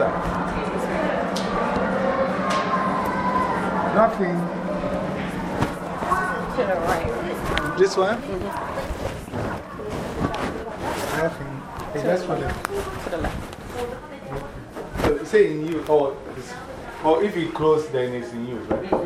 answer? Nothing. This one? -hmm. Nothing. Hey, that's for them. To the left. So, say in you, or, or if you close, then it's in you, right?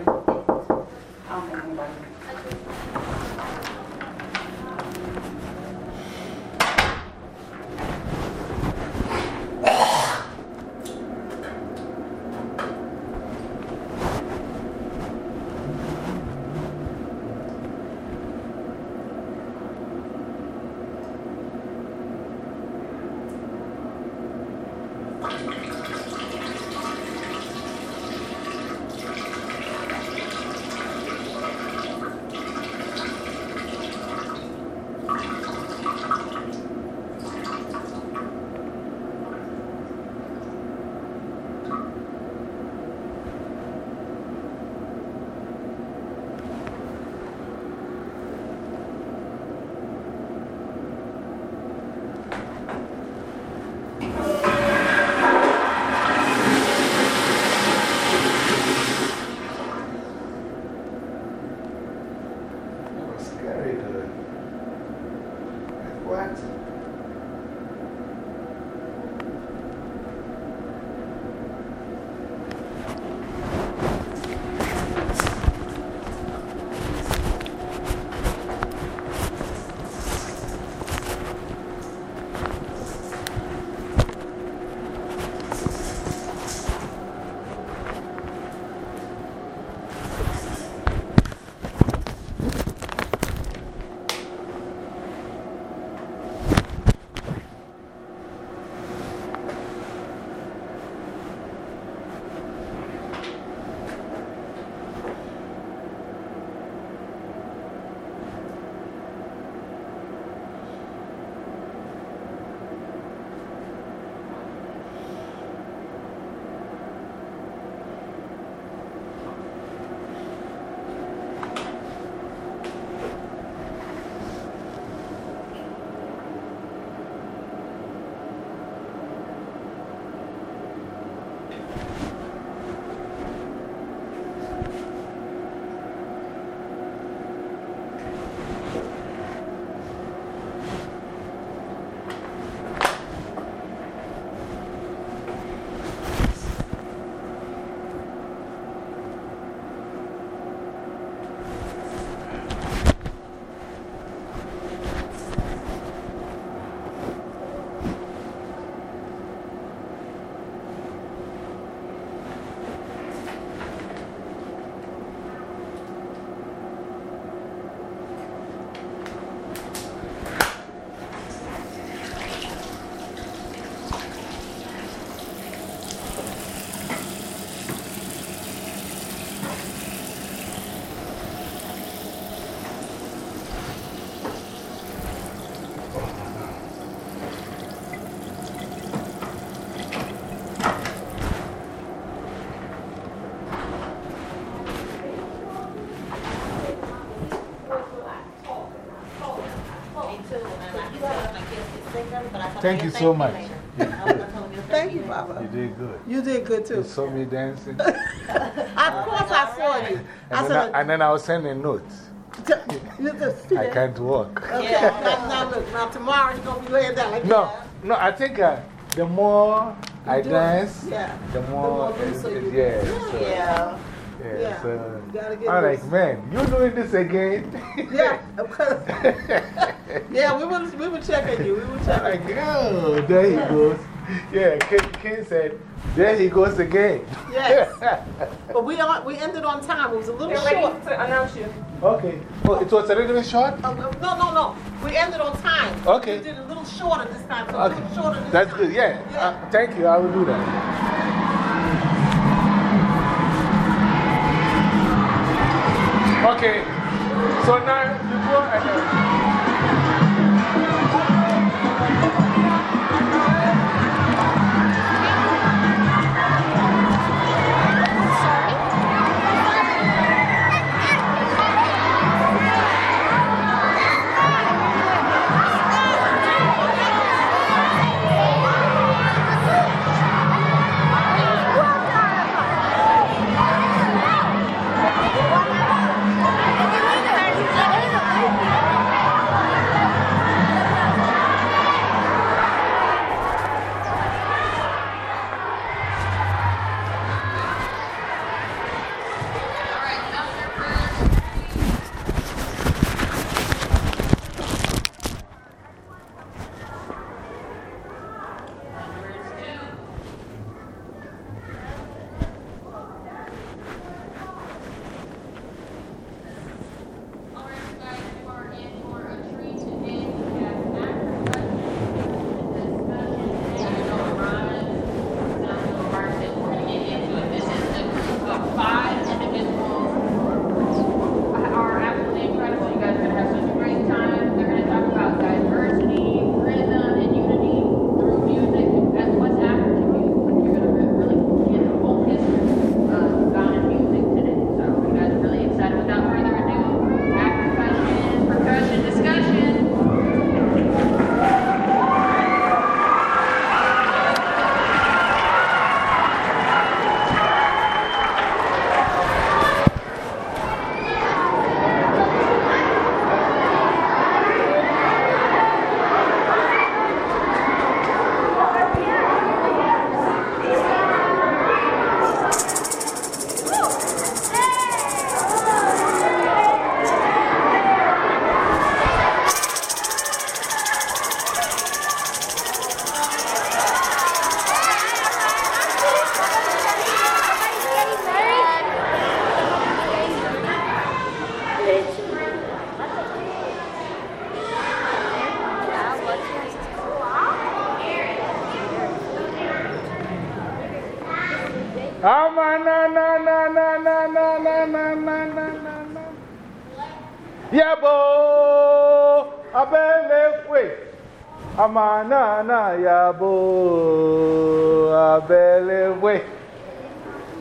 Thank you so much. Thank you, Papa. You did good. You did good too. You too. saw me dancing. Of course, I saw you. I And then, said, I, and then I was sending notes. you just see I can't walk. Okay, now, now look, now tomorrow you're going to be laying down like No, that. no, I think uh, the more I do it. dance, Yeah. the more. more looser it- you it- yeah, get. so- Yeah. yeah, Yeah, so you gotta I'm like, man, you doing this again? Yeah. yeah, we were, we were checking you. We were I'm checking like, oh, there he goes. Yeah, Ken, Ken said, there he goes again. Yes. But we, are, we ended on time. It was a little They're ready short. to announce you. okay. Oh, it was a little bit short? Oh, no, no, no, no. We ended on time. Okay. We did a little shorter this time. So a little shorter this That's time. good. Yeah. Uh, thank you. I will do that. Okay. So now you go and.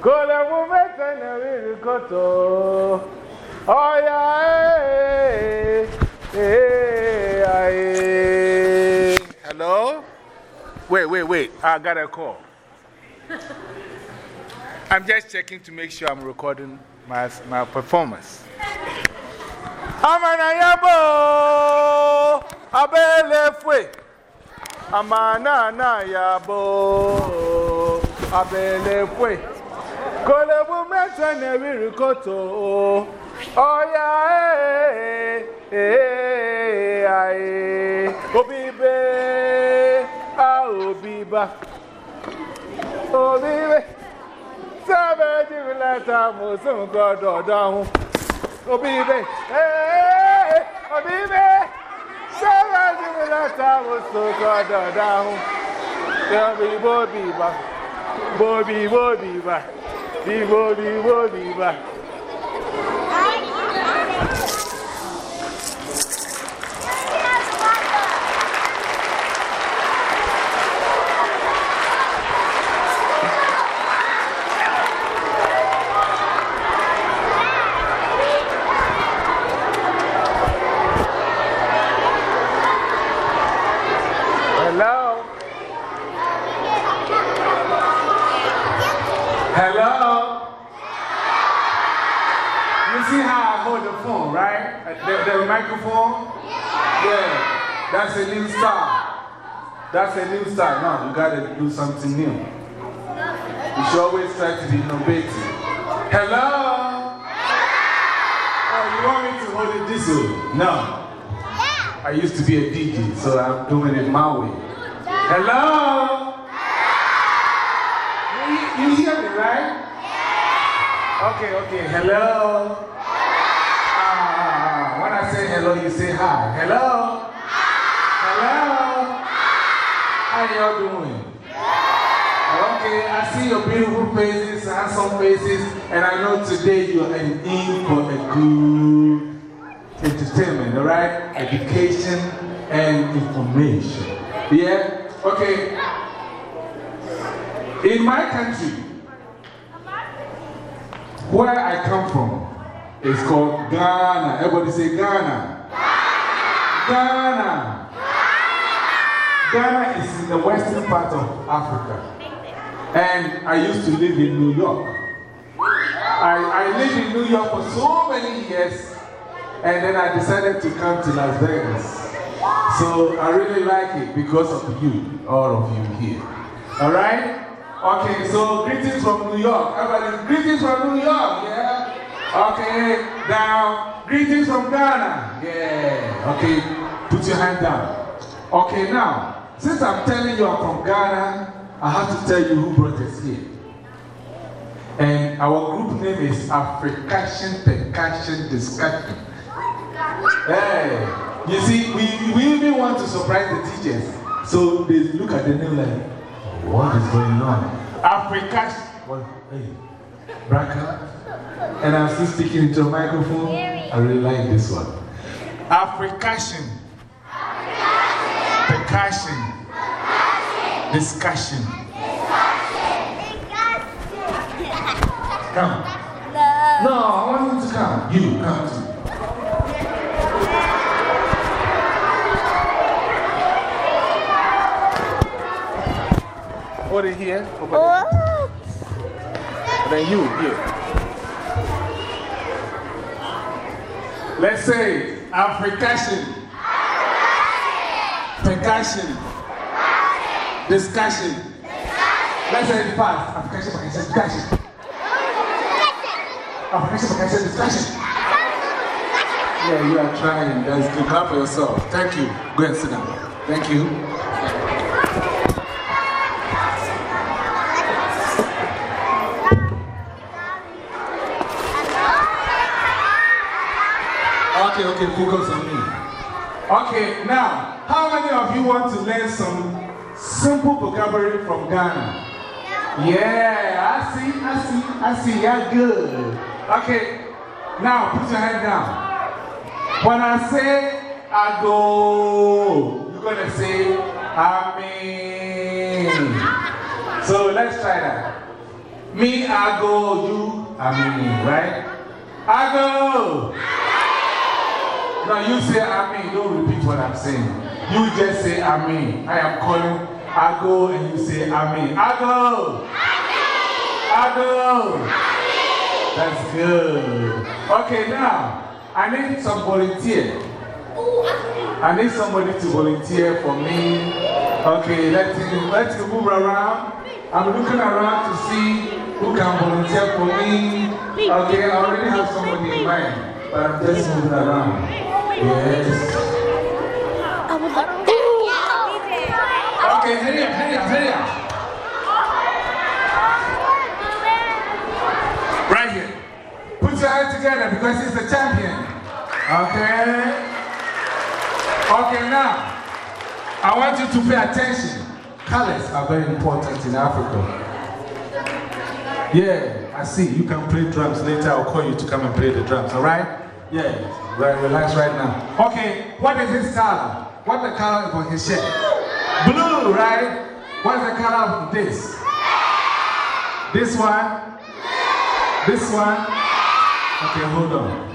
Kole mu mete na wiri koto. Oya eh eh eh. Hello? Wait, wait, wait. I got a call. I'm just checking to make sure I'm recording my, my performance. Amanayabo Abelefwe Amana yabo Abelefwe Kolebu mẹ́sẹ̀ ní rírì kòtò ọ̀yà ee ayé. Obi be a obi ba obi be sẹ́bẹ̀ jìbì lẹ́ta mùsùn gbọ́dọ̀ dánwó obi be ee obi be sẹ́bẹ̀ jìbì lẹ́ta mùsùn gbọ́dọ̀ dánwó obi bo bi ba bo bi bo. Dibo, Dibo, Diba. That's a new style. That's a new style. Now you gotta do something new. You should always try to be innovative. Hello? Oh, you want me to hold it this way? No. I used to be a DJ, so I'm doing it my way. Hello? You, you hear me, right? Okay, okay. Hello? Ah, when I say hello, you say hi. Hello? How y'all doing? Okay, I see your beautiful faces, handsome faces, and I know today you are in for a good entertainment, all right? Education and information. Yeah? Okay. In my country, where I come from, it's called Ghana. Everybody say Ghana. Ghana. Ghana is in the western part of Africa. And I used to live in New York. I, I lived in New York for so many years. And then I decided to come to Las Vegas. So I really like it because of you, all of you here. All right? Okay, so greetings from New York. Everybody, greetings from New York, yeah? Okay, now, greetings from Ghana. Yeah, okay, put your hand down. Okay, now, since I'm telling you I'm from Ghana, I have to tell you who brought us here. And our group name is African Percussion Discussion. Hey, you see, we, we even want to surprise the teachers. So they look at the name like, what is going on? Africa. Hey, Braca. And I'm still speaking into a microphone. I really like this one. Africation. Percussion. Discussion. Come. No, I want you to come. You, come too. Over here. Over there. Then you, here. Let's say Africation. Percussion. Discussion. Let's say it fast. Africation, percussion, discussion. Africation, percussion, discussion. Yeah, you are trying. That's good. Clap for yourself. Thank you. Go and sit down. Thank you. Okay, okay, focus on me. Okay, now, how many of you want to learn some simple vocabulary from Ghana? Yeah, I see, I see, I see. You're good. Okay, now put your hand down. When I say I go, you're going to say Amen. So let's try that. Me, I go, you, Amen, right? I go. Now you say Amen. Don't repeat what I'm saying. You just say Amen. I am calling. I go and you say Amen. I go. I go. That's good. Okay, now I need some volunteer. I need somebody to volunteer for me. Okay, let's, let's move around. I'm looking around to see who can volunteer for me. Okay, I already have somebody in mind, but I'm just moving around. Yes. Okay, hurry up, hurry up, hurry up. Right here. Put your hands together because he's the champion. Okay? Okay, now, I want you to pay attention. Colors are very important in Africa. Yeah, I see. You can play drums later. I'll call you to come and play the drums, all right? Yeah, right, relax right now. Okay, what is his color? What the color of his shirt? Blue, right? What's the color of this? This one? This one? Okay, hold on.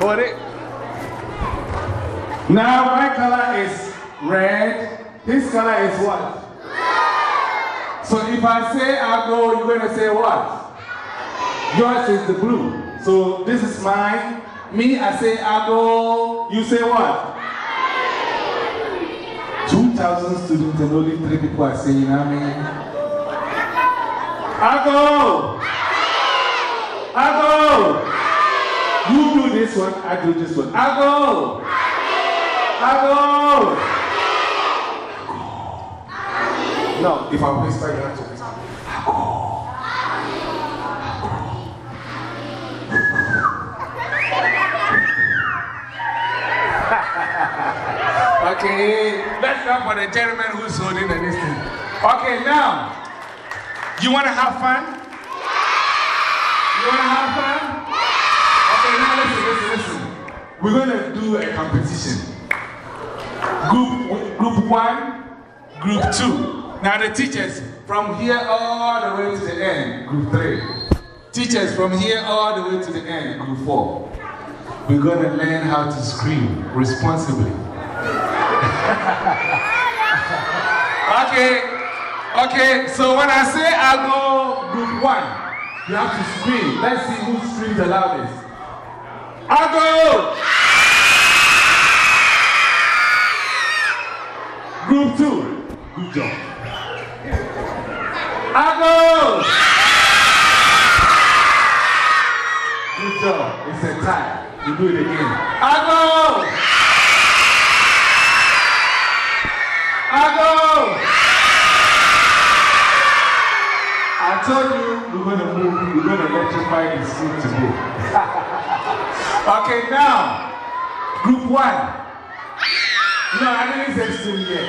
Hold it. Now my color is red. His color is what? So if I say I go, you're going to say what? Yours is the blue. So this is mine. Me, I say I go. You say what? 2,000 students and only three people are saying Amen. I go. I go. You do this one, I do this one. I go. I go. No, if I whisper, you have to Okay, let's go for the gentleman who's holding the this. Okay, now, you want to have fun? You want to have fun? Okay, now listen, listen, listen. We're going to do a competition. Group, group one, group two. Now, the teachers from here all the way to the end, group three. Teachers from here all the way to the end, group four. We're going to learn how to scream responsibly. Okay, okay, so when I say I go group one, you have to scream. Let's see who screams the loudest. I go! Group two, good job. I go! Good job, it's a tie. You do it again. I go! I go! I told you we're going to move, we're going to electrify the scene today. okay, now, group one. No, I didn't say scream yet.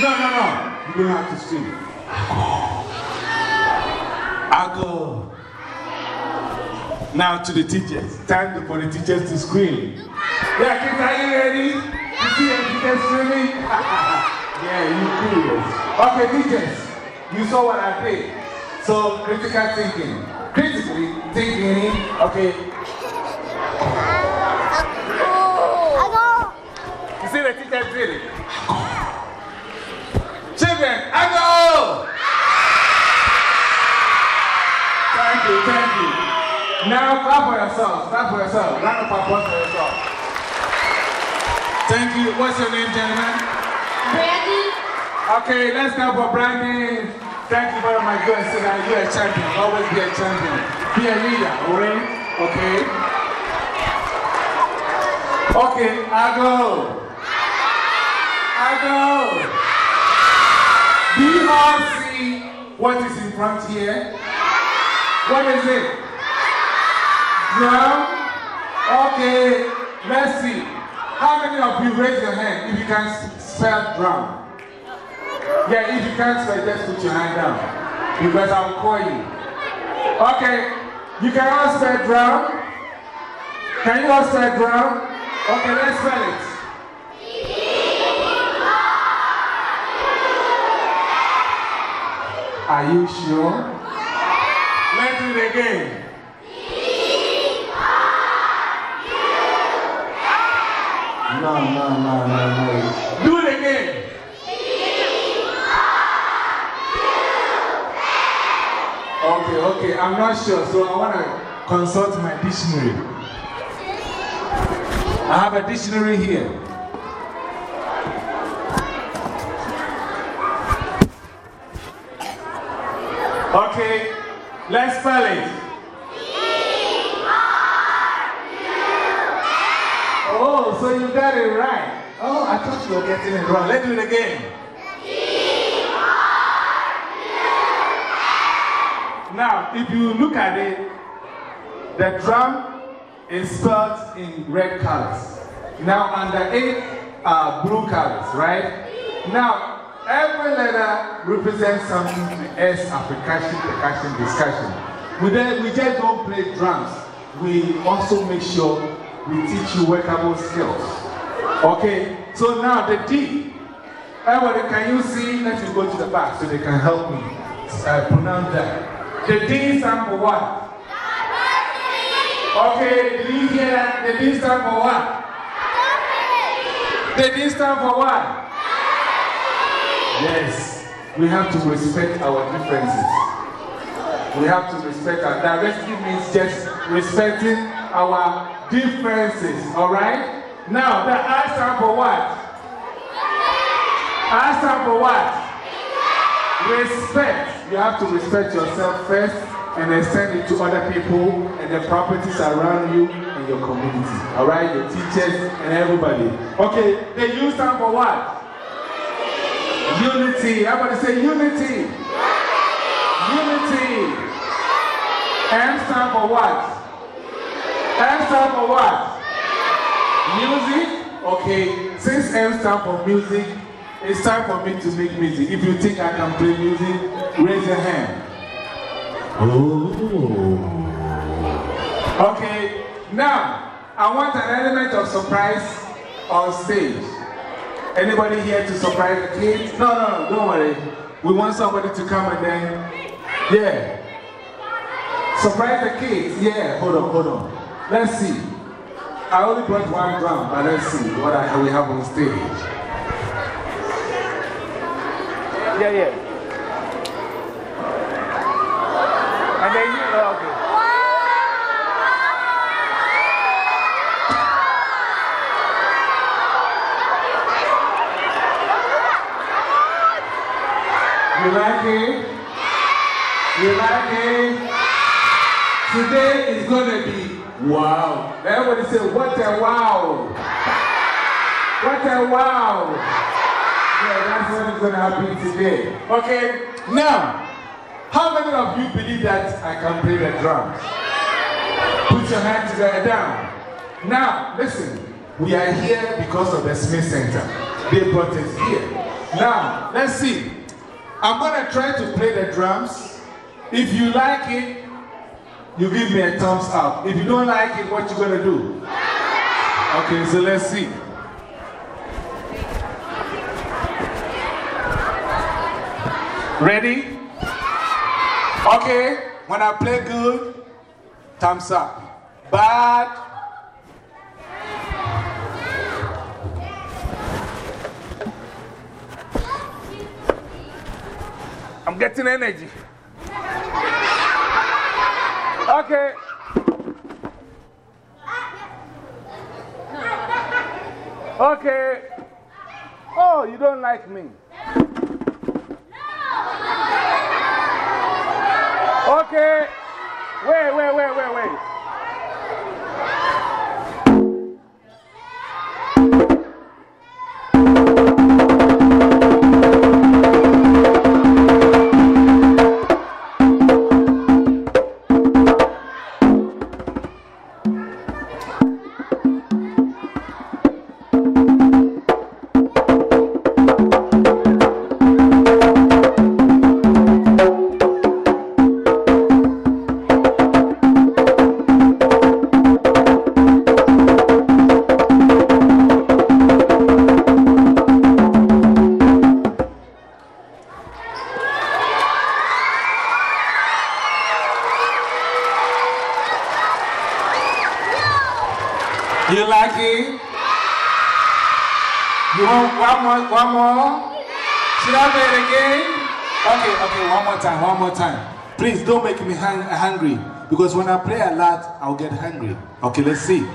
No, no, no. You don't have to. I go. Now to the teachers. Time for the teachers to scream. Yeah, kids, are you ready? You see the teachers screaming? yeah, you curious. Okay, teachers, you saw what I did. So, critical thinking. Critically thinking, okay. You see the teachers did it? Children, I go! Thank you, thank you. Now clap for yourself. Clap for yourself. Round of applause for yourself. Thank you. What's your name, gentlemen? Brandy, Okay, let's go for Brandon. Thank you very much. Go and sit down. You're a champion. Always be a champion. Be a leader, alright? Okay? Okay, I go. I go. Do you all see what is in front here? What is it? Drum? Okay, let's see. How many of you raise your hand if you can spell drum? Yeah, if you can't spell, just put your hand down. Because I'll call you. Okay, you can all spell drum. Can you all spell drum? Okay, let's spell it. Are you sure? Let's do it again. No, no, no, no, no. Do it again. Okay, okay, I'm not sure, so I want to consult my dictionary. I have a dictionary here. Okay, let's spell it. Oh, so you got it right. Oh, I thought you were getting it wrong. Let's do it again. Now, if you look at it, the drum is spelled in red colors. Now, under it are blue colors, right? Now, every letter represents something to S, percussion, percussion, discussion. We, then, we just don't play drums. We also make sure we teach you workable skills. Okay, so now the D. Eh, Everybody, can you see? Let me go to the back so they can help me pronounce that. The D stand for what? Okay, you hear that? The D stand for what? The D stand for what? Yes, we have to respect our differences. We have to respect our diversity means just respecting our differences, alright? Now, the I stand for what? I stand for what? Respect. You have to respect yourself first and extend it to other people and the properties around you and your community. Alright? Your teachers and everybody. Okay, the U stand for what? Unity. Everybody say unity. Unity. M stand for what? M stand for what? Music? Okay, since M stand for music, it's time for me to make music. If you think I can play music, raise your hand. Oh. Okay, now I want an element of surprise on stage. Anybody here to surprise the kids? No, no, no, don't worry. We want somebody to come and then, yeah. Surprise the kids. Yeah, hold on, hold on. Let's see. I only brought one drum, but let's see what I, we have on stage. Yeah, yeah. And then you, okay. You like it? You like it? Today is going to be wow. Everybody say, what a wow. What a wow. Yeah, that's what is going to happen today. Okay, now, how many of you believe that I can play the drums? Put your hands together down. Now, listen, we are here because of the Smith Center. They brought us here. Now, let's see. I'm going to try to play the drums. If you like it, you give me a thumbs up. If you don't like it, what you to do? Okay, so let's see. Ready? Okay, when I play good, thumbs up. Bad, I'm getting energy. Okay. Okay. Oh, you don't like me. Okay. Wait, wait, wait, wait, wait. You want one more? One more? Should I play it again? Okay, okay, one more time, one more time. Please don't make me hang hungry because when I play a lot, I'll get hungry. Okay, let's see.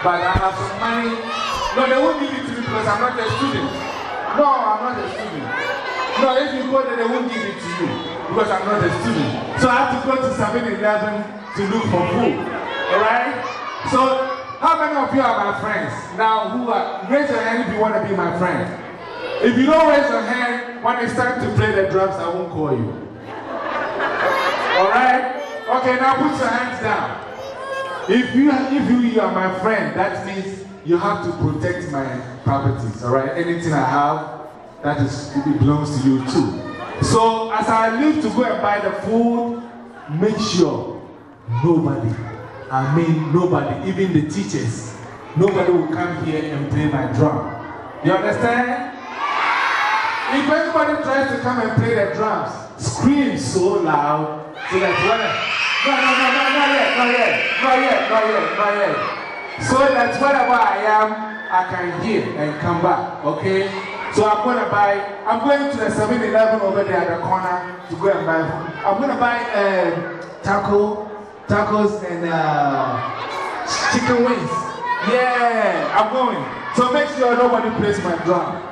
But I have some money. No, they won't give it to me because I'm not a student. No, I'm not a student. No, if you go there, they won't give it to you because I'm not a student. So I have to go to 7 Eleven to look for food. Alright? So, how many of you are my friends? Now, who are, raise your hand if you want to be my friend. If you don't raise your hand, when it's time to play the drums, I won't call you. Alright? Okay, now put your hands down. If you, if you, you are my friend, that means you have to protect my properties, alright? Anything I have, that is, it belongs to you too. So, as I leave to go and buy the food, make sure nobody, I mean nobody, even the teachers, nobody will come here and play my drum. You understand? If anybody tries to come and play the drums, scream so loud so that. No, no, no, no, not yet, not yet, not yet, not yet, not yet. So that wherever I am, I can hear and come back, okay? So I'm going to buy, I'm going to the 7 Eleven over there at the corner to go and buy. I'm going to buy uh, taco, tacos and uh, chicken wings. Yeah, I'm going. So make sure nobody plays my drum.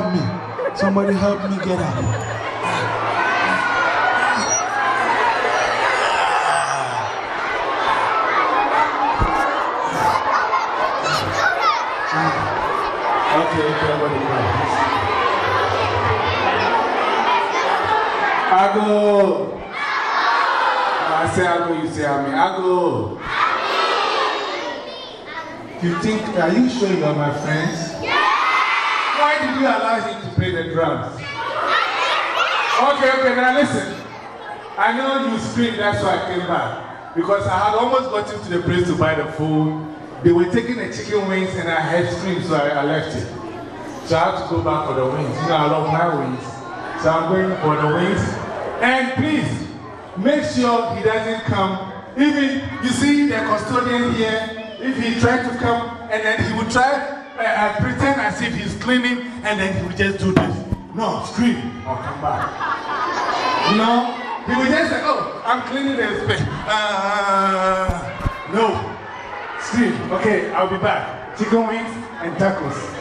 Help. Me. Somebody help me get out. I go. I say I go, you say I mean. I go. You think, are you sure you are my friends? Why did you allow him to play the drums? Okay, okay, now listen. I know you screamed, that's why I came back. Because I had almost gotten to the place to buy the food. They were taking the chicken wings and I heard screams, so I, I left it. So I had to go back for the wings. You know, I love my wings. So I'm going for the wings. And please, make sure he doesn't come. Even, you see the custodian here, if he tried to come and then he would try, uh, uh, pretend as if he's cleaning and then he will just do this. No, scream or come back. No, he will just say, Oh, I'm cleaning the space. Uh, no, scream. Okay, I'll be back. Chicken wings and tacos.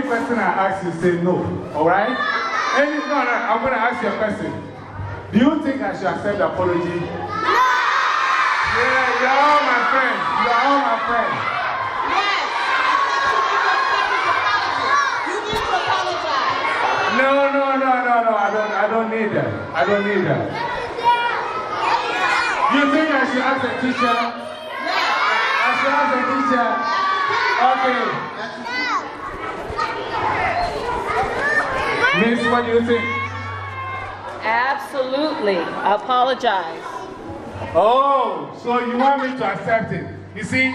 Any question I ask you, say no. All right? Any, no, no, I'm going to ask you a question. Do you think I should accept the apology? Yeah, you're all my friends. You're all my friends. Yes. You need to apologize. No, no, no, no, no. I don't, I don't need that. I don't need that. You think I should ask the teacher? I should ask the teacher. Okay. Miss, what do you think? Absolutely. I apologize. Oh, so you want me to accept it? You see,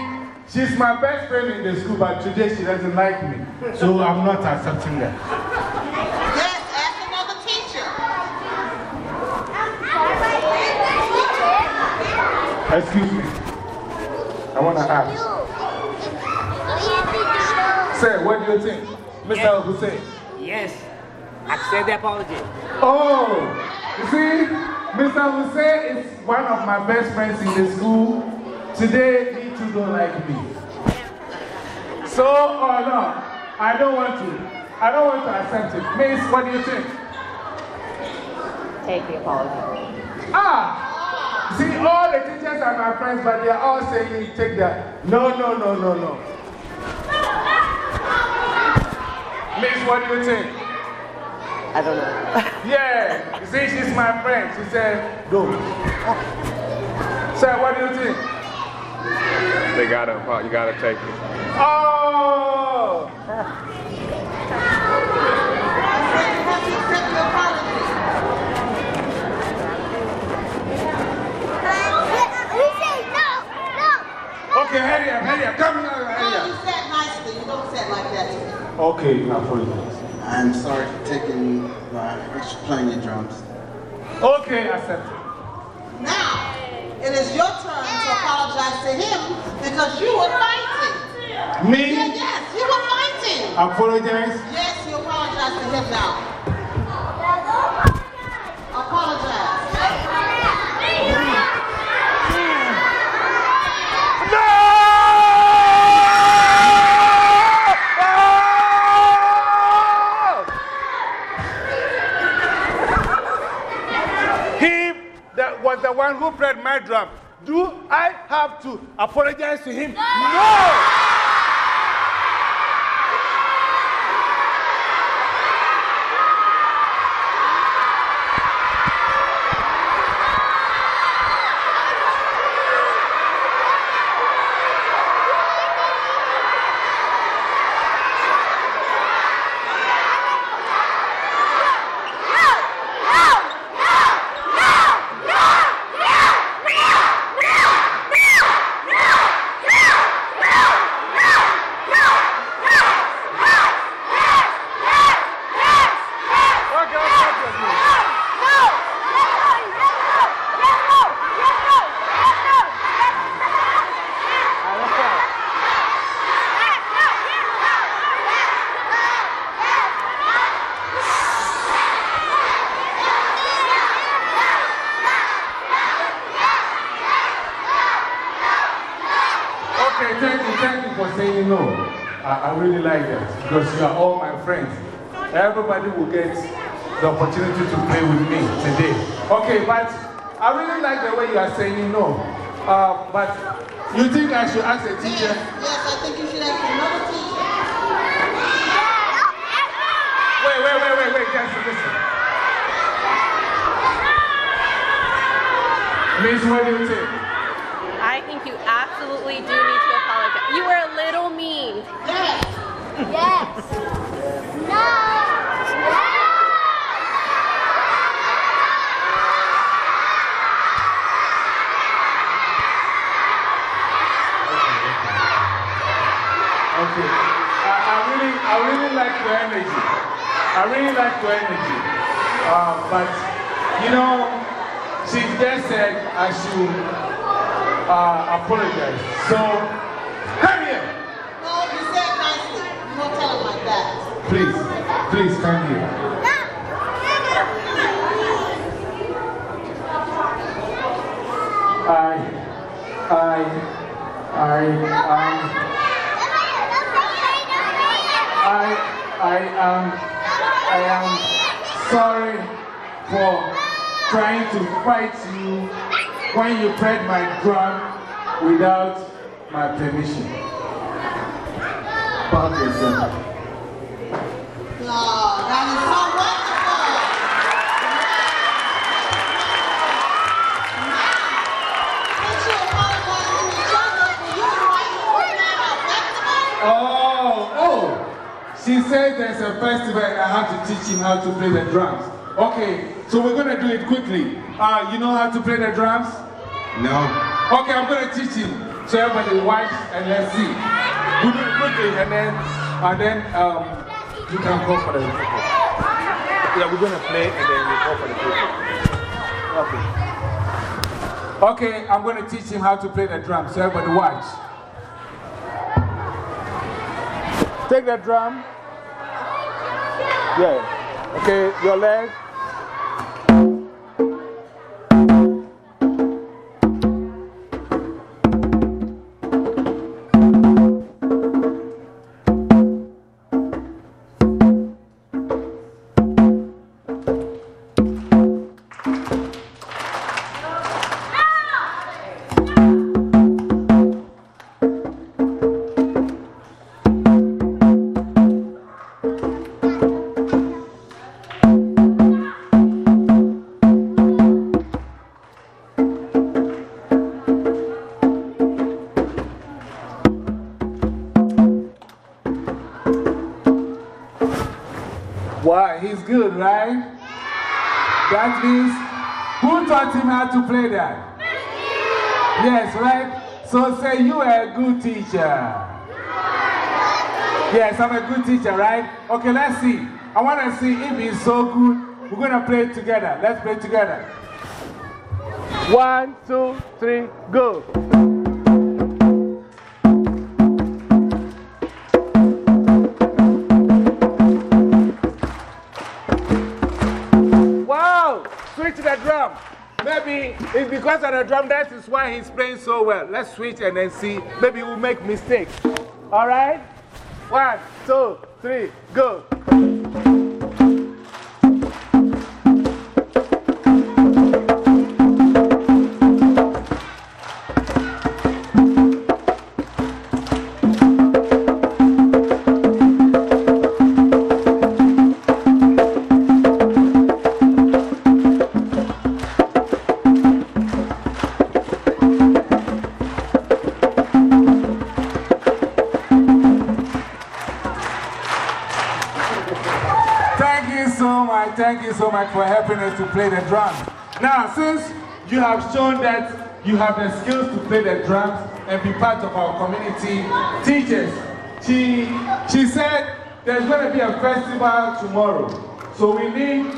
she's my best friend in the school, but today she doesn't like me. So I'm not accepting that. Yes. Ask another teacher. Excuse me. I want to ask. Sir, what do you think? Mr. Hussein. Yes. Accept the apology. Oh, you see, Mr. Hussein is one of my best friends in the school. Today, he too don't like me. So, oh no, I don't want to. I don't want to accept it. Miss, what do you think? Take the apology. Ah, see, all the teachers are my friends, but they are all saying take that. No, no, no, no, no. Miss, what do you think? I don't know. Yeah, you see, she's my friend. She said, go. Sir, what do you think? They gotta, you gotta take it. Oh! Have you accept your apology? Okay, hurry up, hurry up. Come here, hurry No, you up. said nicely. You don't say it like that to me. Okay, I apologize. I'm sorry for taking my uh, extra playing your drums. Okay, accept it. Now, it is your turn to apologize to him because you were fighting. Me? Yeah, Me, yes, you were fighting. I apologize. Yes, you apologize to him now. One who played my drum. Do I have to apologize to him? no! Okay, I, I really like that because you are all my friends. Everybody will get the opportunity to play with me today. Okay, but I really like the way you are saying no. Uh, but you think I should ask a teacher? Yes, I think you should ask another teacher. Wait, wait, wait, wait, wait, just listen. Miss, what do you think? I think you absolutely do need to apologize. You were a little mean. Yes. Yes. No. Okay. I, I, really, I really like your energy. I really like your energy. But, you know, she just said I should uh, apologize. So, come here. No, you said nicely. You don't tell him like that. Please, please come here. I, I, I, I, I am, I am sorry for trying to fight you when you played my drum without my permission. Pardon yourself. She said there's a festival and I have to teach him how to play the drums. Okay, so we're going to do it quickly. Uh, you know how to play the drums? No. Okay, I'm going to teach him. So everybody watch and let's see. We do it quickly and then, and then um, you can call for the people. Yeah, we're going to play and then we call for the people. Okay. Okay, I'm going to teach him how to play the drums. So everybody watch. Take the drum. Yeah. Okay, your leg. Teacher. Yes, I'm a good teacher, right? Okay, let's see. I want to see if he's so good. We're going to play together. Let's play together. One, two, three, go. Wow! Switch the drum. Maybe it's because of the drum, that is why he's playing so well. Let's switch and then see. Maybe we'll make mistakes. All right? One, two, three, go. For helping us to play the drums. Now, since you have shown that you have the skills to play the drums and be part of our community, teachers, she, she said there's going to be a festival tomorrow. So we need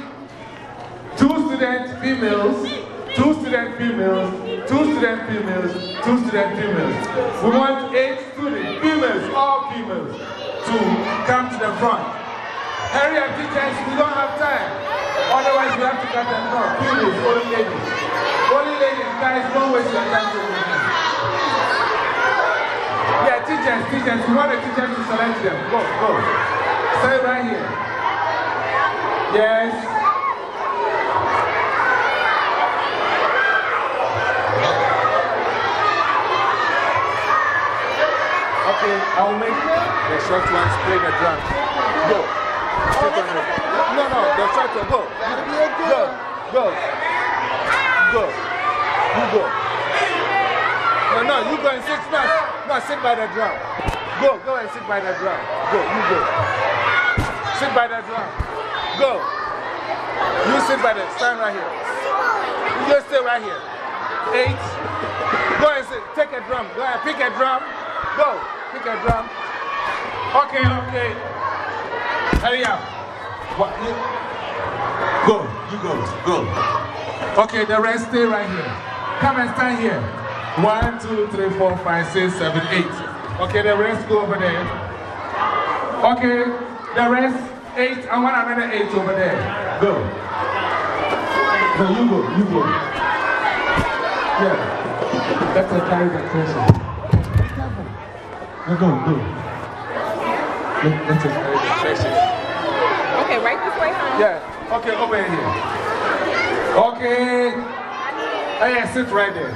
two student females, two student females, two student females, two student females. We want eight student females, all females, to come to the front. Hurry up, teachers, we don't have time. Otherwise, we have to cut them off. Females, only ladies. Only ladies, guys, don't waste your time to Yeah, teachers, teachers, we want the teachers to select them. Go, go. Stay right here. Yes. Okay, I'll make the short ones play the drums. Go. On the, no, no, the short one. Go. Go. Go. Go. You go. No, no, you go and sit. No, no, sit by the drum. Go, go and sit by the drum. Go, you go. Sit by the drum. Go. You sit by the, stand right here. You just stay right here. Eight. Go and sit, take a drum. Go and pick a drum. Go, pick a drum. Okay, okay. Hurry up. What, go, you go, go. Okay, the rest stay right here. Come and stand here. One, two, three, four, five, six, seven, eight. Okay, the rest go over there. Okay, the rest, eight. I want another eight over there. Go. No, you go, you go. Yeah. That's a carry the pressure. Be careful. No, go, go. Let, let's just carry. Okay, right this way, honey. Yeah, okay, over here. Okay. Oh, yeah, sit right there.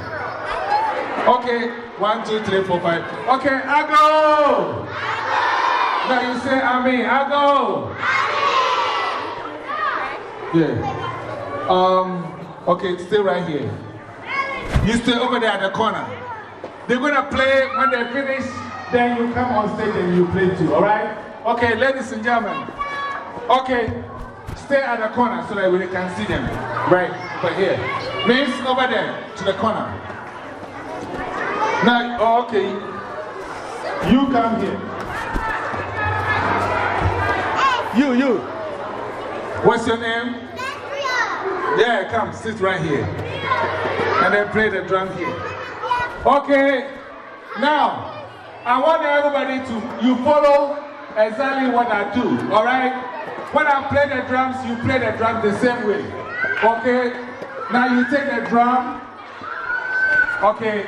Okay, one, two, three, four, five. Okay, I go. Now you say, I mean, I go. Yeah. Um, okay, stay right here. You stay over there at the corner. They're to play when they finish, then you come on stage and you play too, alright? Okay, ladies and gentlemen. Okay, stay at the corner so that we can see them. Right, but here. Miss, over there to the corner. Now, oh, okay. You come here. You, you. What's your name? Yeah, come, sit right here. And then play the drum here. Okay, now, I want everybody to, you follow exactly what I do, alright? When I play the drums, you play the drum the same way. Okay? Now you take the drum. Okay.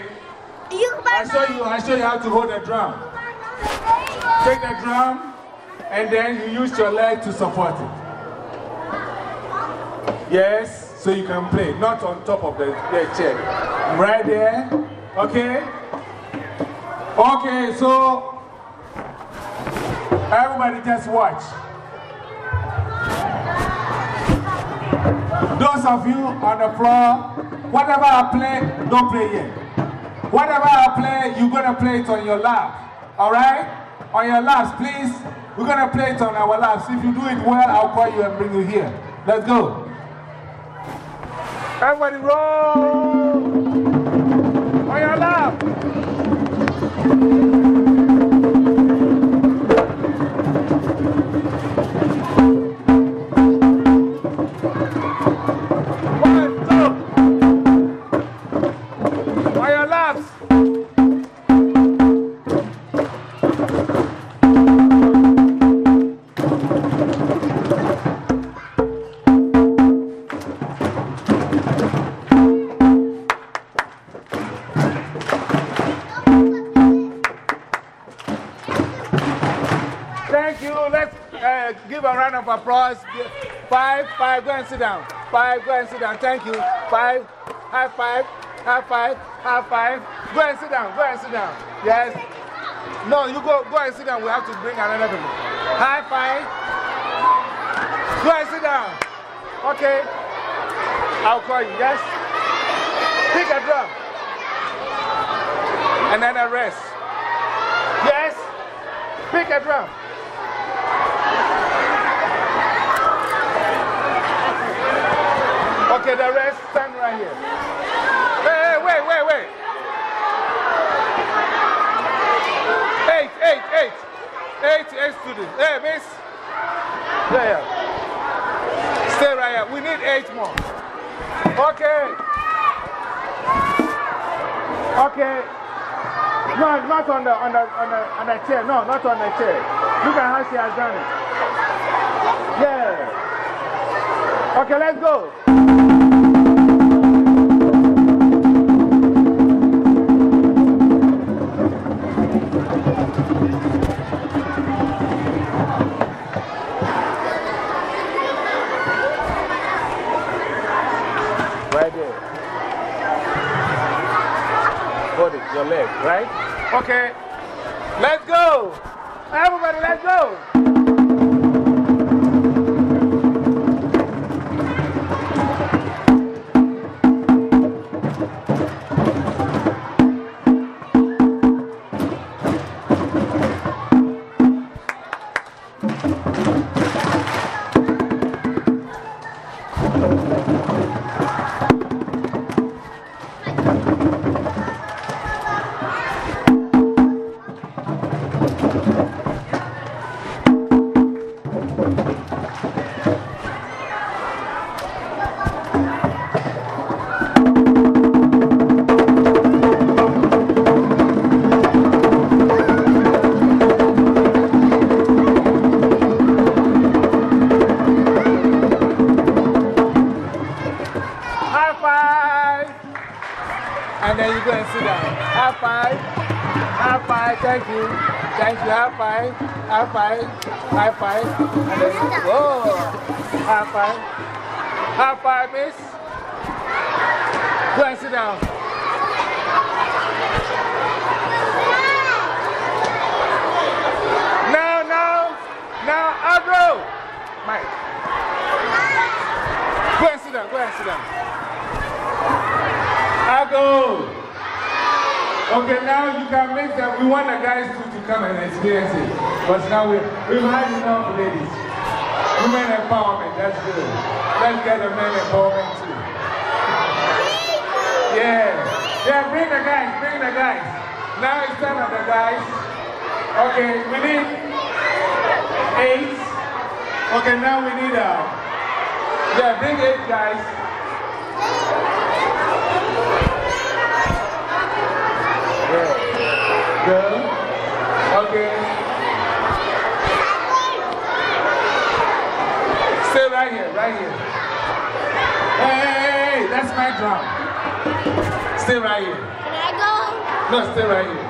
I show you, I show you how to hold the drum. Take the drum, and then you use your leg to support it. Yes, so you can play, not on top of the, the chair. Right there. Okay? Okay, so everybody just watch. Those of you on the floor, whatever I play, don't play yet. Whatever I play, you're going to play it on your lap. Alright? On your laps, please. We're going to play it on our laps. If you do it well, I'll call you and bring you here. Let's go. Everybody roll! On your lap! And sit down. Five, go and sit down. Thank you. Five, high five, high five, high five. Go and sit down, go and sit down. Yes. No, you go, go and sit down. We have to bring another people. High five. Go and sit down. Okay. I'll call you. Yes. Pick a drum. And then a rest. Yes. Pick a drum. Okay, the rest stand right here. Hey, hey, wait, wait, wait. Eight, eight, eight. Eight, eight students. Hey, miss. Yeah, yeah. Stay right here. We need eight more. Okay. Okay. No, not on the, on, the, on, the, on the chair. No, not on the chair. Look at how she has done it. Yeah. Okay, let's go. Your leg, right? Okay. Let's go. Everybody, let's go. High five. High five. You. High five. High five, miss. Go and sit down. Now, now, now, Agro. Mike. Go and sit down. Go and sit down. Agro. Okay, now you can make them. We want the guys to, to come and experience it. But now we, we've had enough ladies. Women empowerment, that's good. Let's get the men empowerment too. Yeah. Yeah, bring the guys, bring the guys. Now it's time of the guys. Okay, we need eight. Okay, now we need uh, yeah, bring eight guys. Yeah. Girl. Okay. Stay right here, right here. Hey, hey, hey, Stay right here. Can I go? No, stay right here.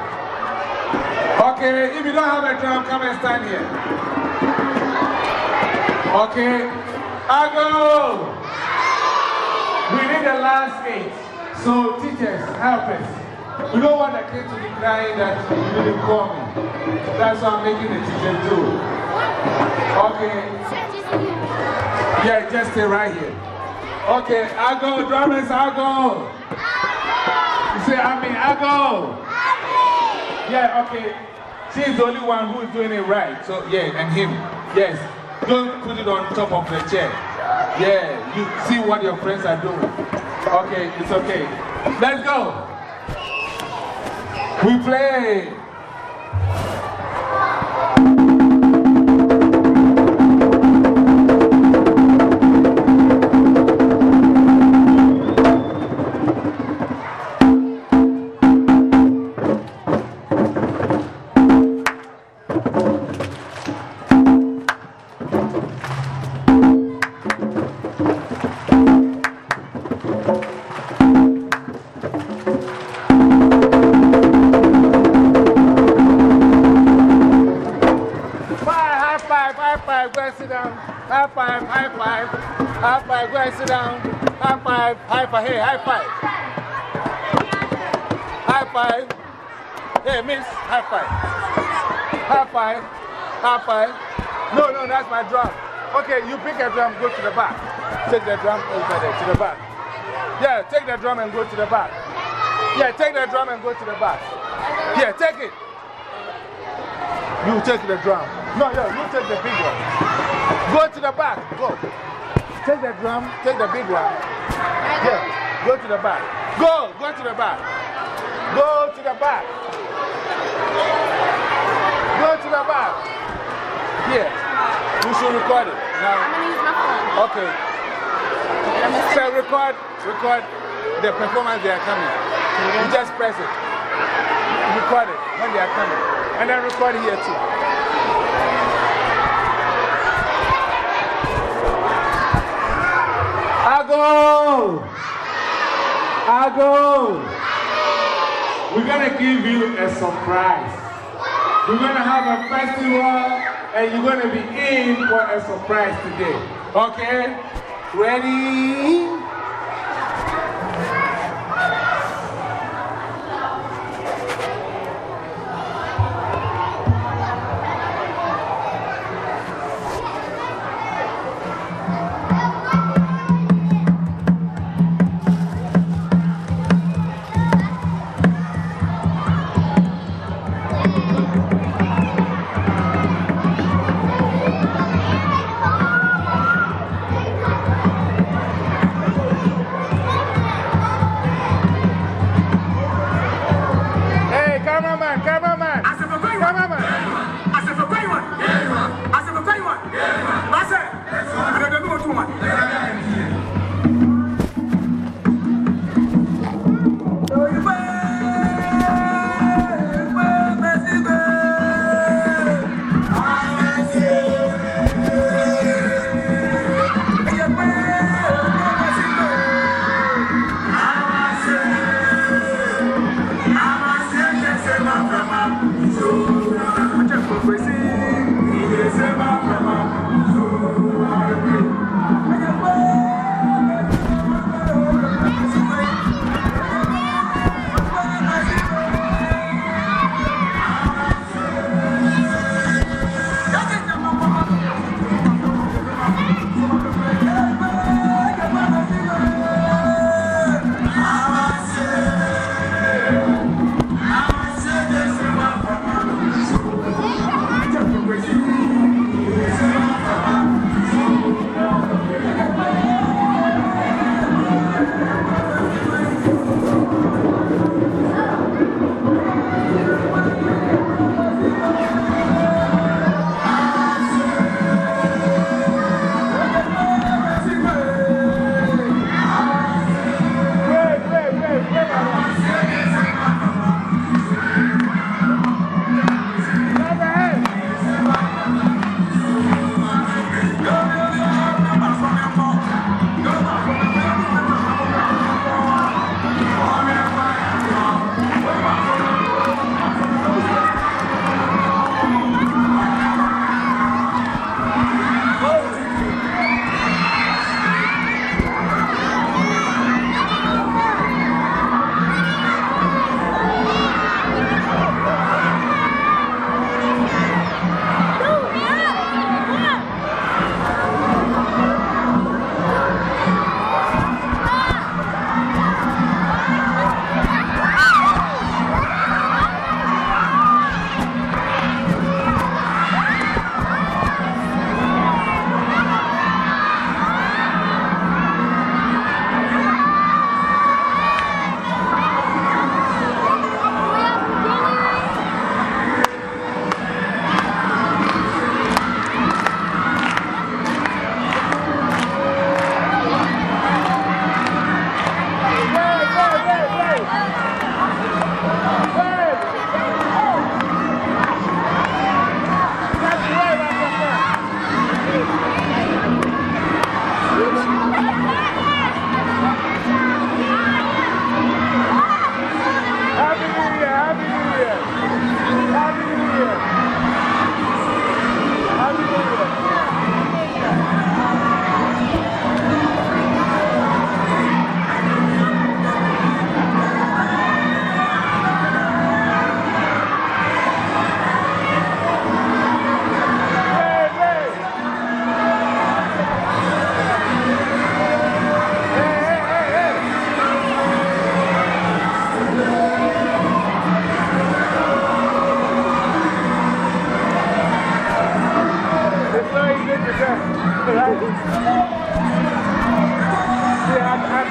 Okay, if you don't have a drum, come and stand here. Okay, I go. We need the last eight. So, teachers, help us. We don't want the kid to be crying that you didn't call me. That's why I'm making the teachers do. Okay, yeah, just stay right here. Okay, I go, drummers, I go. You say, I mean, I go. Yeah, okay. She's the only one who is doing it right. So, yeah, and him. Yes. Don't put it on top of the chair. Yeah, you see what your friends are doing. Okay, it's okay. Let's go. We play. Drum, go to the back. Take the drum over there, to the back. Yeah, take the drum and go to the back. Yeah, take the drum and go to the back. Yeah, take it. You take the drum. No, no, you take the big one. Go to the back. Go. Take the drum, take the big one. Yeah, go to the back. Go, go to the back. Go to the back. Go to the back. Here. You should record it. I'm going to use my phone. okay. Gonna So record, record the performance they are coming. You just press it. Record it when they are coming. And then record here too. Ago! Ago! We're going to give you a surprise. We're going to have a festival and you're going to be in for a surprise today. Okay? Ready?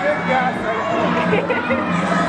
good guy.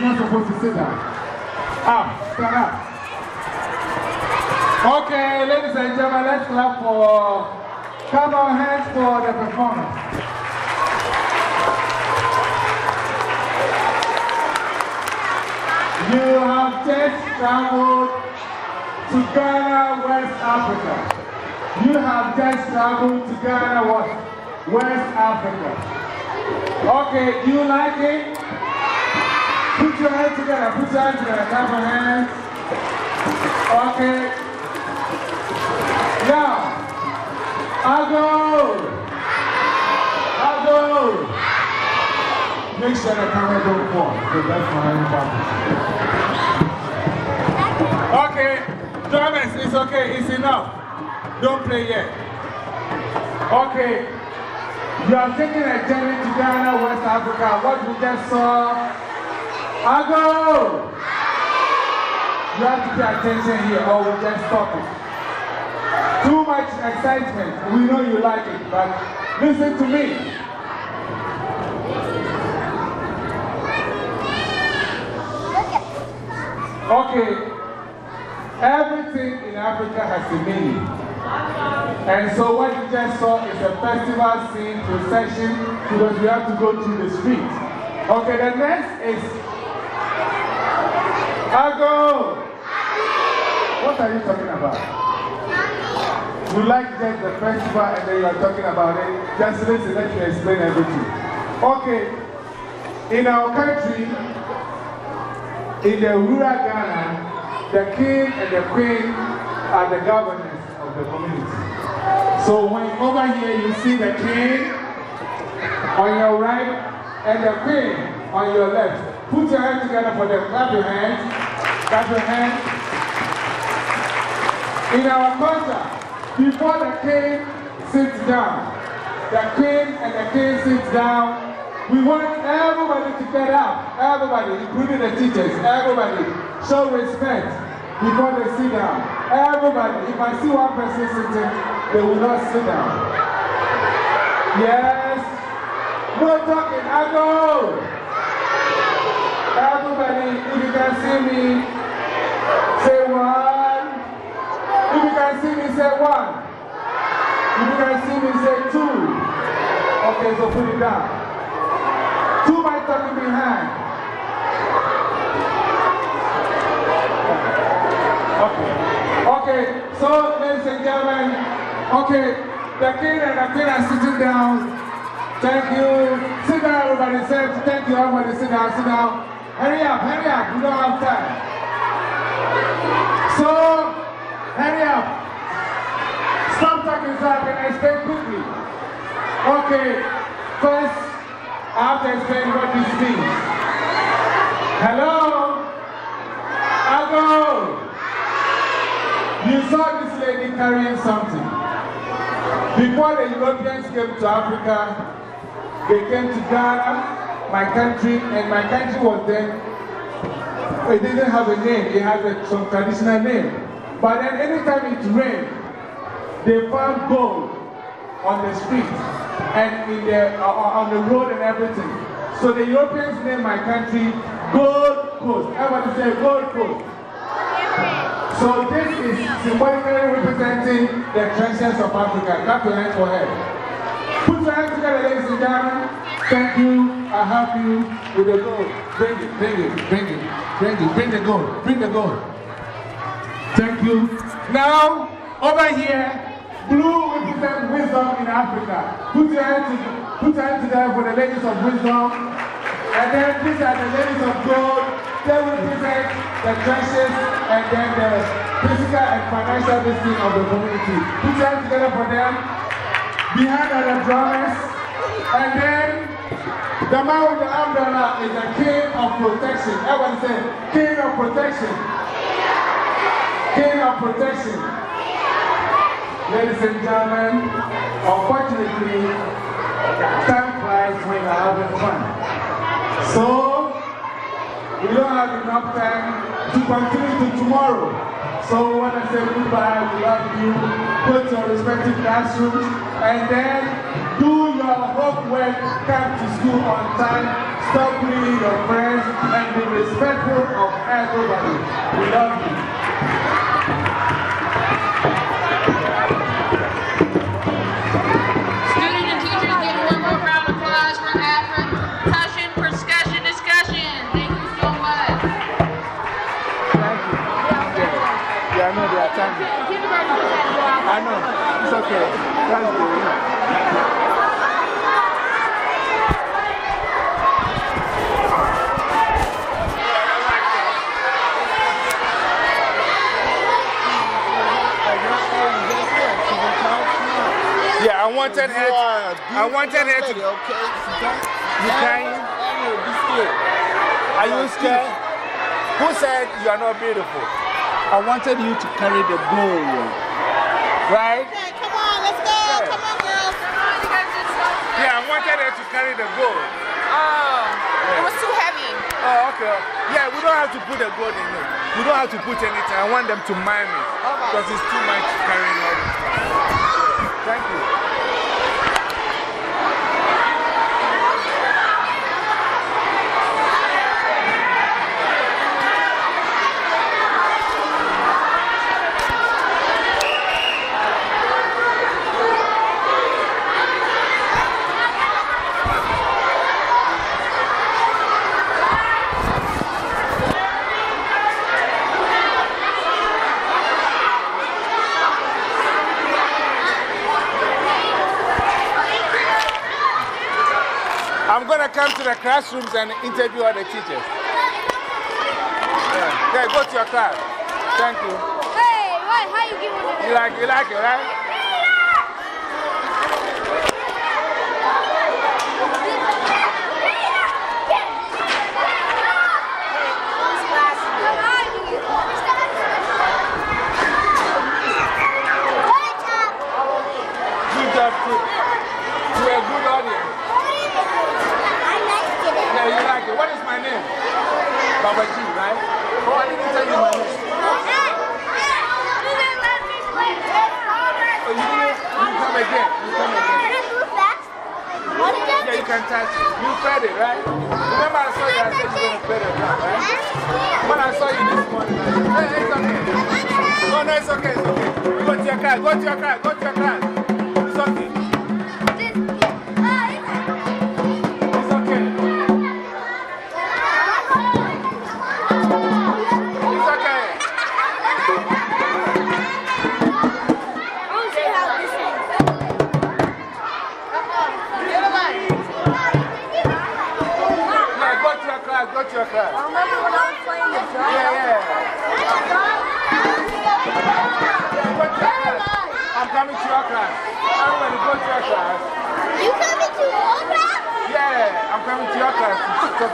you're not supposed to sit down. Up, stand up. Okay, ladies and gentlemen, let's clap for, Clap our hands for the performance. You have just traveled to Ghana, West Africa. You have just traveled to Ghana? West Africa. Okay, do you like it? Put your hands together, put your hands together, clap your hands. Okay. Now, I'll go. I'll go. Make sure the camera don't fall, because that's my own Okay, drummers, it's okay, it's enough. Don't play yet. Okay, you are taking a journey to Ghana, West Africa. What we just saw. Ago! You have to pay attention here, or we just stop it. Too much excitement. We know you like it, but listen to me. Okay, everything in Africa has a meaning. And so what you just saw is a festival scene procession because we have to go through the street. Okay, the next is Ago. What are you talking about? You like just the festival and then you are talking about it. Just listen, let me explain everything. Okay, in our country, in the rural Ghana, the king and the queen are the governors of the community. So when over here you see the king on your right and the queen on your left, put your hands together for them. Clap your hands. Clap your hands. In our culture, before the king sits down, the king and the king sits down, we want everybody to get up. Everybody, including the teachers, everybody, show respect before they sit down. Everybody, if I see one person sitting, they will not sit down. Yes. No talking, I go. Everybody, if you can see me, say one. If you can see me, say one. If you can see me, say two. Okay, so put it down. Two by talking behind. Okay. Okay, so ladies and gentlemen, okay, the king and the queen are sitting down. Thank you. Sit down, everybody. Thank you, everybody. Sit down, sit down. Hurry up, hurry up. We don't have time. So, hurry up. Stop talking I can explain quickly. Okay, first, I have to explain what this means. Hello? Ago! You saw this lady carrying something. Before the Europeans came to Africa, they came to Ghana, my country, and my country was then, it didn't have a name, it had a, some traditional name. But then anytime it rained, they found gold on the street and in the, uh, on the road and everything. So the Europeans named my country Gold Coast. Everybody say Gold Coast. So this is symbolically representing the treasures of Africa. Clap your hands for her. Put your hands together, ladies and gentlemen. Thank you. I help you with the gold. Bring it, bring it, bring it, bring it, bring the gold, bring the gold. Thank you. Now, over here, Blue represents wisdom in Africa. Put your hands, to, put your hands together for the ladies of wisdom. And then these are the ladies of gold. They represent the treasures and then the physical and financial listing of the community. Put your hands together for them. Behind are the drummers. And then the man with the umbrella is the king of protection. Everybody say, king of protection. King of protection. Ladies and gentlemen, unfortunately, time flies when you're having fun. So, we don't have enough time to continue to tomorrow. So, we want to say goodbye, we love you, go to your respective classrooms, and then do your home work, come to school on time, stop bullying your friends, and be respectful of everybody. We love you. Students and teachers give one more round of applause for Afrin. Cushion, discussion, discussion. Thank you so much. Thank you. Yeah, I know they are time. I know. It's okay. That's good. Yeah, I wanted her. I wanted her to. Okay? You crying? Are you scared? Who said you are not beautiful? I wanted you to carry the gold. Right? Okay, come on, let's go. Come on, girls. Yeah, I wanted her to carry the gold. Oh, it was too heavy. Oh, okay. Yeah, we don't have to put the gold in it. We don't have to put anything. I want them to mime it. Oh because it's too much carrying all the time. Thank you. I'm going to come to the classrooms and interview other teachers. Yeah. Okay, go to your class. Thank you. Hey, what? How you one of You like, you like it, right? Good job, too. You're a good audience. Yeah, you like it. What is my name? Baba G, right? Oh, I didn't tell you my name. Oh, you? You again. You again. Yeah, you can touch it. You fed it, right? Remember I saw you, I said you're going to fed it drum, right? When I saw you this morning, I said, hey, it's okay. No, no, it's okay, it's okay. Go to your car, go to your car, go to your car. It's okay.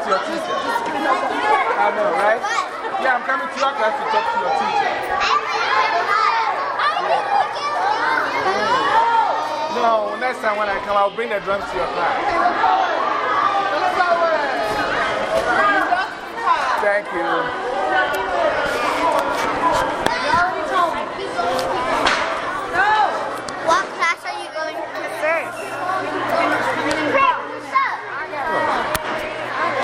To your teacher. I know, right? Yeah, I'm coming to your class to talk to your teacher. No, next time when I come, I'll bring the drums to your class. Thank you.